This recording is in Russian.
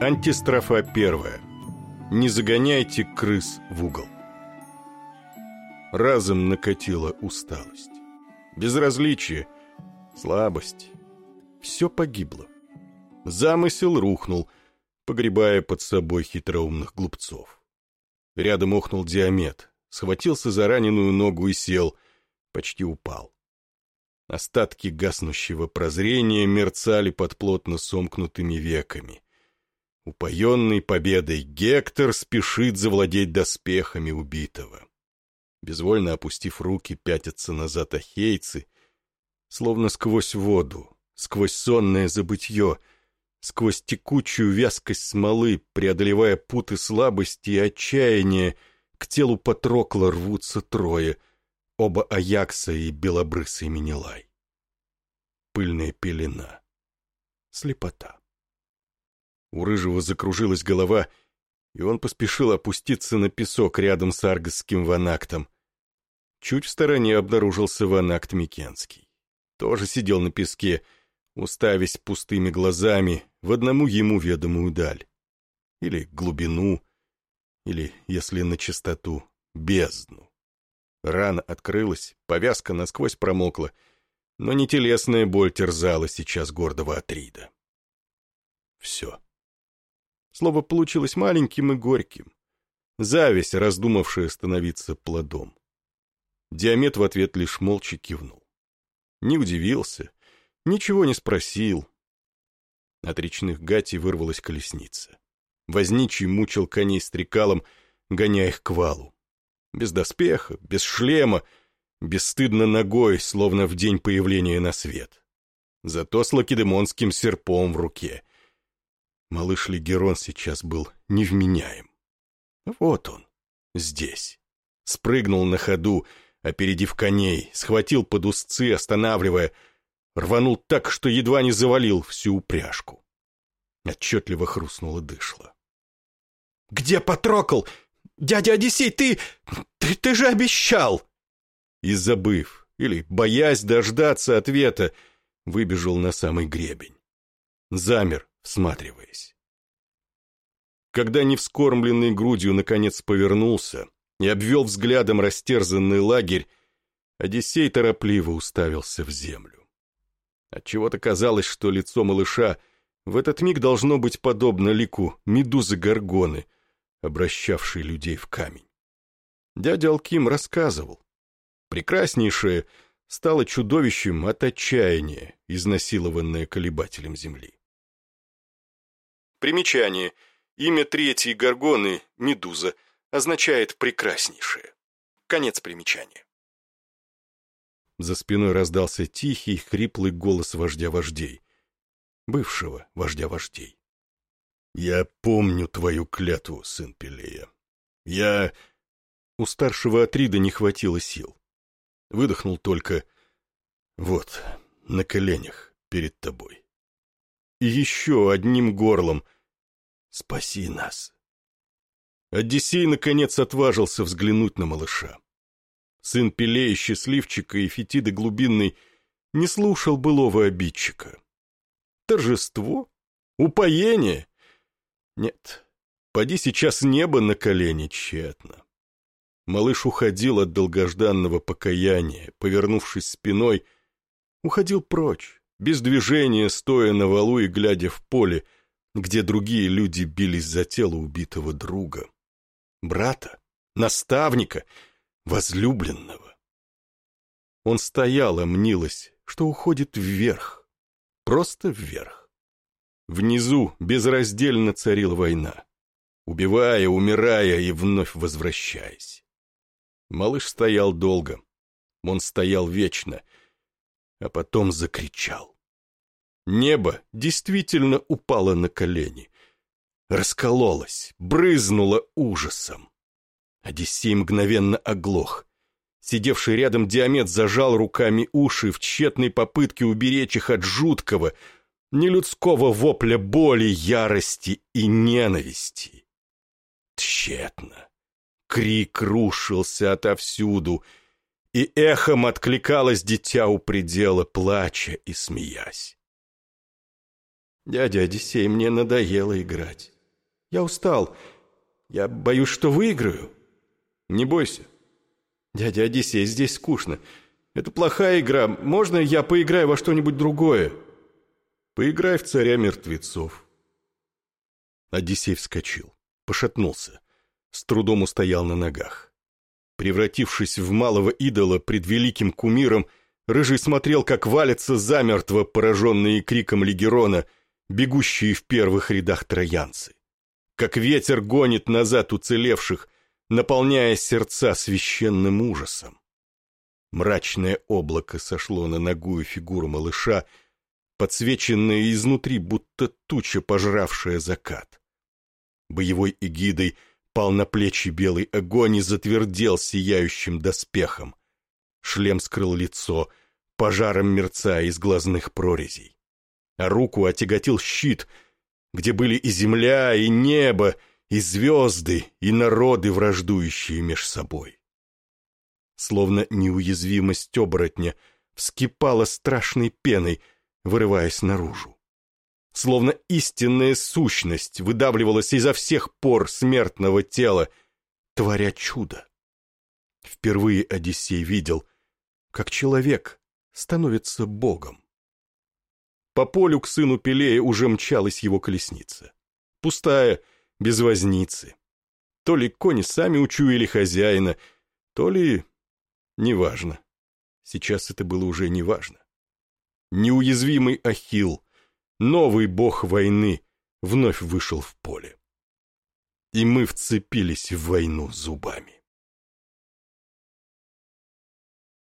Антистрофа первая. Не загоняйте крыс в угол. Разом накатила усталость. Безразличие, слабость. Все погибло. Замысел рухнул, погребая под собой хитроумных глупцов. Рядом охнул диамет, схватился за раненую ногу и сел, почти упал. Остатки гаснущего прозрения мерцали под плотно сомкнутыми веками. Упоенный победой Гектор спешит завладеть доспехами убитого. Безвольно опустив руки, пятятся назад ахейцы, словно сквозь воду, сквозь сонное забытье, сквозь текучую вязкость смолы, преодолевая путы слабости и отчаяния, к телу Патрокла рвутся трое, оба Аякса и белобрысый Менелай. Пыльная пелена. Слепота. У Рыжего закружилась голова, и он поспешил опуститься на песок рядом с аргосским ванактом. Чуть в стороне обнаружился ванакт Микенский. Тоже сидел на песке, уставясь пустыми глазами в одному ему ведомую даль. Или глубину, или, если на чистоту, бездну. Рана открылась, повязка насквозь промокла, но не телесная боль терзала сейчас гордого Атрида. Все. Слово получилось маленьким и горьким. Зависть, раздумавшая становиться плодом. Диамет в ответ лишь молча кивнул. Не удивился, ничего не спросил. От речных гатей вырвалась колесница. Возничий мучил коней стрекалом, гоняя их к валу. Без доспеха, без шлема, бесстыдно ногой, словно в день появления на свет. Зато с лакедемонским серпом в руке. Малыш Легерон сейчас был невменяем. Вот он, здесь. Спрыгнул на ходу, опередив коней, схватил под узцы, останавливая, рванул так, что едва не завалил всю упряжку. Отчетливо хрустнуло дышло. «Где Патрокл? Дядя Одиссей, ты... ты... ты же обещал!» И забыв, или боясь дождаться ответа, выбежал на самый гребень. Замер, всматриваясь. Когда невскормленный грудью наконец повернулся и обвел взглядом растерзанный лагерь, Одиссей торопливо уставился в землю. Отчего-то казалось, что лицо малыша в этот миг должно быть подобно лику медузы Горгоны, обращавшей людей в камень. Дядя Алким рассказывал. Прекраснейшее стало чудовищем от отчаяния, изнасилованное колебателем земли. Примечание. Имя третьей горгоны, Медуза, означает «прекраснейшее». Конец примечания. За спиной раздался тихий, хриплый голос вождя вождей. Бывшего вождя вождей. «Я помню твою клятву, сын Пелея. Я...» У старшего Атрида не хватило сил. Выдохнул только «Вот, на коленях, перед тобой» еще одним горлом «Спаси нас!». Одиссей, наконец, отважился взглянуть на малыша. Сын Пелея, счастливчика и Фетиды Глубинной не слушал былого обидчика. Торжество? Упоение? Нет, поди сейчас небо на колени тщетно. Малыш уходил от долгожданного покаяния, повернувшись спиной, уходил прочь, без движения, стоя на валу и глядя в поле, где другие люди бились за тело убитого друга. Брата, наставника, возлюбленного. Он стоял, мнилось, что уходит вверх, просто вверх. Внизу безраздельно царила война, убивая, умирая и вновь возвращаясь. Малыш стоял долго, он стоял вечно — а потом закричал. Небо действительно упало на колени, раскололось, брызнуло ужасом. Одиссей мгновенно оглох. Сидевший рядом Диамет зажал руками уши в тщетной попытке уберечь их от жуткого, нелюдского вопля боли, ярости и ненависти. Тщетно. Крик рушился отовсюду — и эхом откликалось дитя у предела, плача и смеясь. «Дядя Одиссей, мне надоело играть. Я устал. Я боюсь, что выиграю». «Не бойся. Дядя Одиссей, здесь скучно. Это плохая игра. Можно я поиграю во что-нибудь другое?» «Поиграй в царя мертвецов». Одиссей вскочил, пошатнулся, с трудом устоял на ногах. Превратившись в малого идола пред великим кумиром, Рыжий смотрел, как валятся замертво, пораженные криком Легерона, бегущие в первых рядах троянцы. Как ветер гонит назад уцелевших, наполняя сердца священным ужасом. Мрачное облако сошло на ногую фигуру малыша, подсвеченное изнутри, будто туча, пожравшая закат. Боевой эгидой пал на плечи белый огонь и затвердел сияющим доспехом. Шлем скрыл лицо, пожаром мерцая из глазных прорезей. А руку отяготил щит, где были и земля, и небо, и звезды, и народы, враждующие меж собой. Словно неуязвимость оборотня вскипала страшной пеной, вырываясь наружу. Словно истинная сущность выдавливалась изо всех пор смертного тела, творя чудо. Впервые Одиссей видел, как человек становится богом. По полю к сыну Пелея уже мчалась его колесница. Пустая, без возницы. То ли кони сами учуяли хозяина, то ли... Неважно. Сейчас это было уже неважно. Неуязвимый Ахилл, новый бог войны, вновь вышел в поле. И мы вцепились в войну зубами.